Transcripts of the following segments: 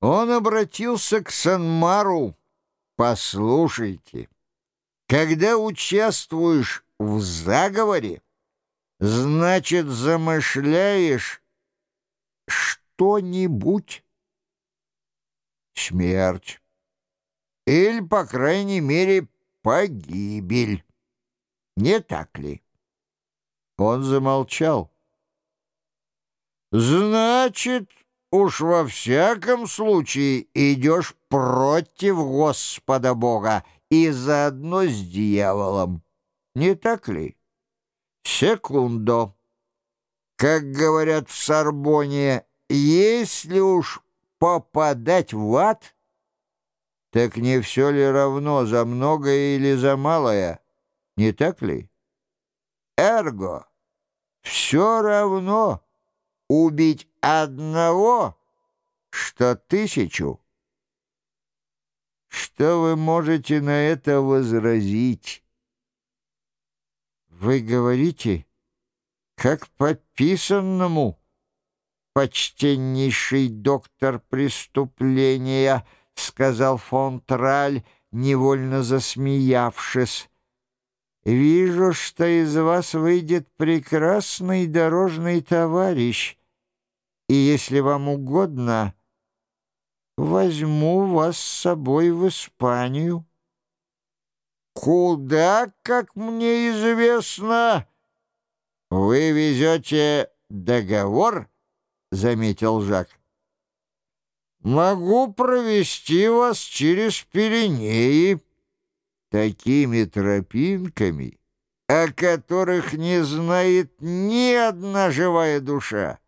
Он обратился к Санмару. «Послушайте, когда участвуешь в заговоре, значит, замышляешь что-нибудь. Смерть. Или, по крайней мере, погибель. Не так ли?» Он замолчал. «Значит, уж во всяком случае идешь против Господа Бога и заодно с дьяволом. Не так ли? Секундо. Как говорят в Сорбоне, если уж попадать в ад, так не все ли равно, за многое или за малое? Не так ли? Эрго, все равно убить одного, что тысячу. Что вы можете на это возразить? Вы говорите, как по писанному, почтеннейший доктор преступления, сказал фон Траль, невольно засмеявшись. Вижу, что из вас выйдет прекрасный дорожный товарищ, и если вам угодно, возьму вас с собой в Испанию. Куда, как мне известно, вы везете договор, — заметил Жак. Могу провести вас через Пиренеи такими тропинками, о которых не знает ни одна живая душа.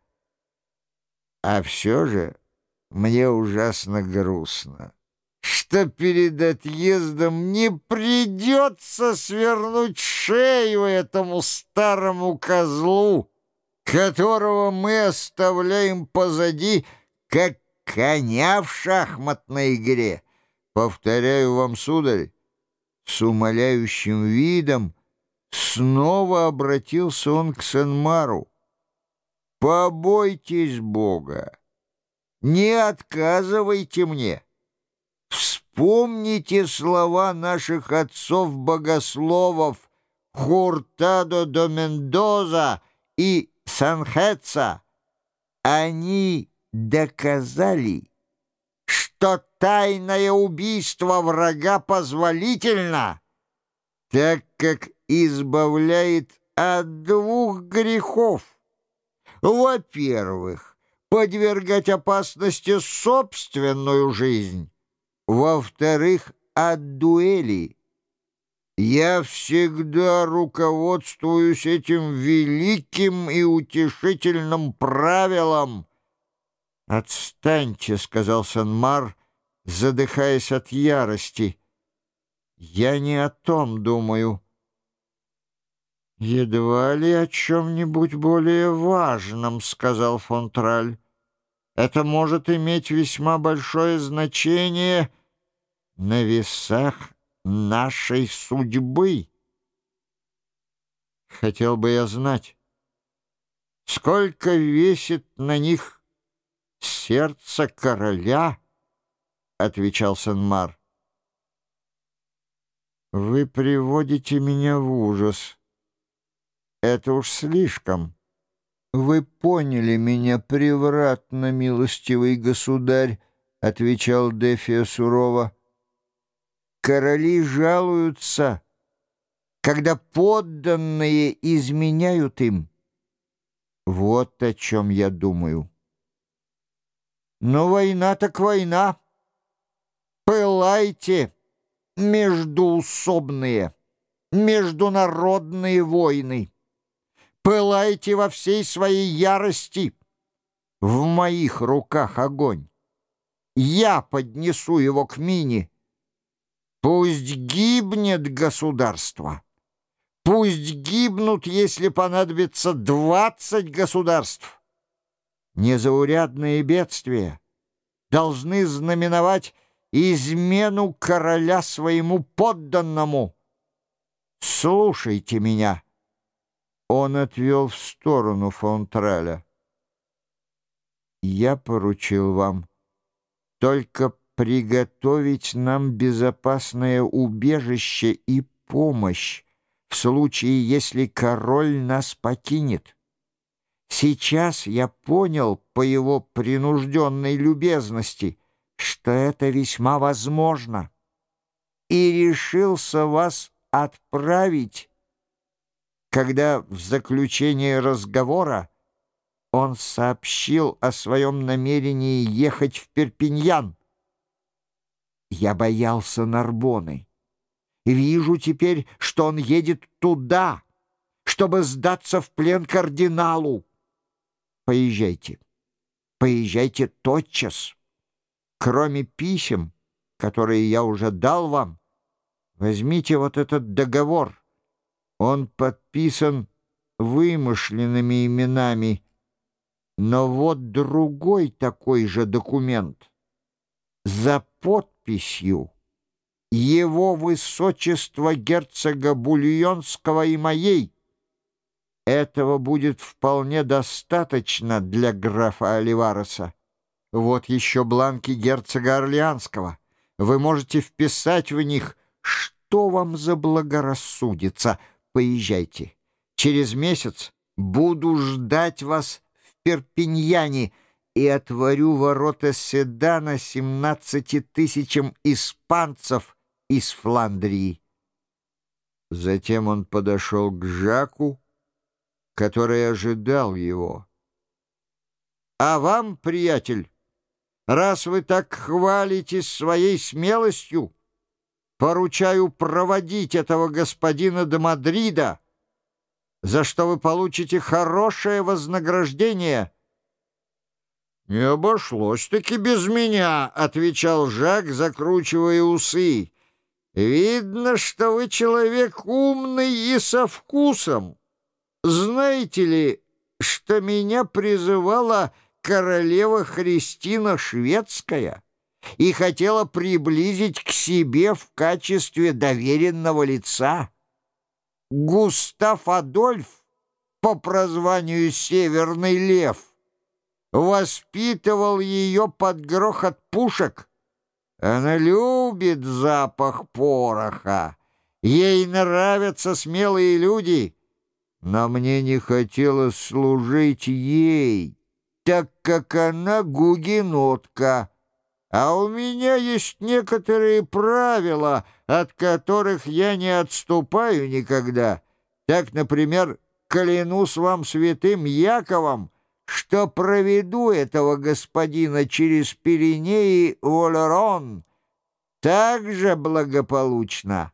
А все же мне ужасно грустно, что перед отъездом не придется свернуть шею этому старому козлу, которого мы оставляем позади, как коня в шахматной игре. Повторяю вам, сударь, с умоляющим видом снова обратился он к Сенмару. Побойтесь Бога, не отказывайте мне. Вспомните слова наших отцов-богословов Хуртадо до Мендоза и Санхеца. Они доказали, что тайное убийство врага позволительно, так как избавляет от двух грехов. Во-первых, подвергать опасности собственную жизнь. Во-вторых, от дуэли. Я всегда руководствуюсь этим великим и утешительным правилом. «Отстаньте», — сказал Санмар, задыхаясь от ярости. «Я не о том думаю». «Едва ли о чем-нибудь более важном», — сказал фон Траль. «Это может иметь весьма большое значение на весах нашей судьбы. Хотел бы я знать, сколько весит на них сердце короля?» — отвечал Санмар. «Вы приводите меня в ужас». Это уж слишком. Вы поняли меня превратно, милостивый государь, отвечал Дефия сурово. Короли жалуются, когда подданные изменяют им. Вот о чем я думаю. Но война так война. Пылайте, междуусобные, международные войны. Пылайте во всей своей ярости. В моих руках огонь. Я поднесу его к Мине. Пусть гибнет государство. Пусть гибнут, если понадобится двадцать государств. Незаурядные бедствия должны знаменовать измену короля своему подданному. Слушайте меня. Он отвел в сторону фон Траля. «Я поручил вам только приготовить нам безопасное убежище и помощь в случае, если король нас покинет. Сейчас я понял по его принужденной любезности, что это весьма возможно, и решился вас отправить, когда в заключение разговора он сообщил о своем намерении ехать в Перпиньян. Я боялся Нарбоны. Вижу теперь, что он едет туда, чтобы сдаться в плен кардиналу. Поезжайте, поезжайте тотчас. Кроме писем, которые я уже дал вам, возьмите вот этот договор. Он подписан вымышленными именами, но вот другой такой же документ за подписью его высочества герцога Бульонского и моей. Этого будет вполне достаточно для графа Оливареса. Вот еще бланки герцога Орлеанского. Вы можете вписать в них, что вам заблагорассудится. Поезжайте. Через месяц буду ждать вас в Перпиньяне и отворю ворота седана семнадцати тысячам испанцев из Фландрии. Затем он подошел к Жаку, который ожидал его. «А вам, приятель, раз вы так хвалитесь своей смелостью, поручаю проводить этого господина до Мадрида, за что вы получите хорошее вознаграждение». «Не обошлось-таки без меня», — отвечал Жак, закручивая усы. «Видно, что вы человек умный и со вкусом». Знаете ли, что меня призывала королева Христина Шведская и хотела приблизить к себе в качестве доверенного лица? Густав Адольф по прозванию Северный Лев воспитывал ее под грохот пушек. Она любит запах пороха. Ей нравятся смелые люди — но мне не хотелось служить ей, так как она гугенотка, а у меня есть некоторые правила, от которых я не отступаю никогда. Так, например, клянусь вам святым Яковом, что проведу этого господина через Пиренеи в Олерон так же благополучно,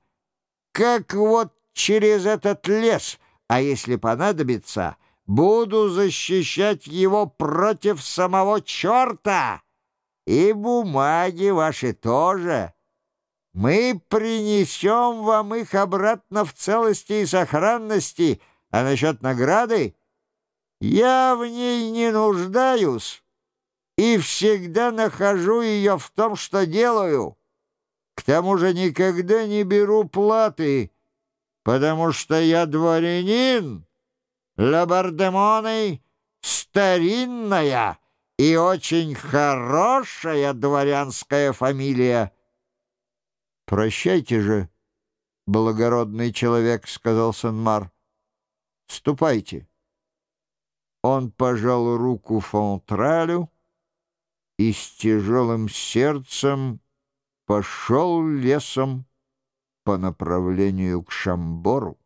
как вот через этот лес — а если понадобится, буду защищать его против самого черта. И бумаги ваши тоже. Мы принесем вам их обратно в целости и сохранности, а насчет награды я в ней не нуждаюсь и всегда нахожу ее в том, что делаю. К тому же никогда не беру платы» потому что я дворянин. Лабардемоны — старинная и очень хорошая дворянская фамилия. «Прощайте же, благородный человек», — сказал Сен-Мар. «Ступайте». Он пожал руку Фонтралю и с тяжелым сердцем пошел лесом по направлению к Шамбору.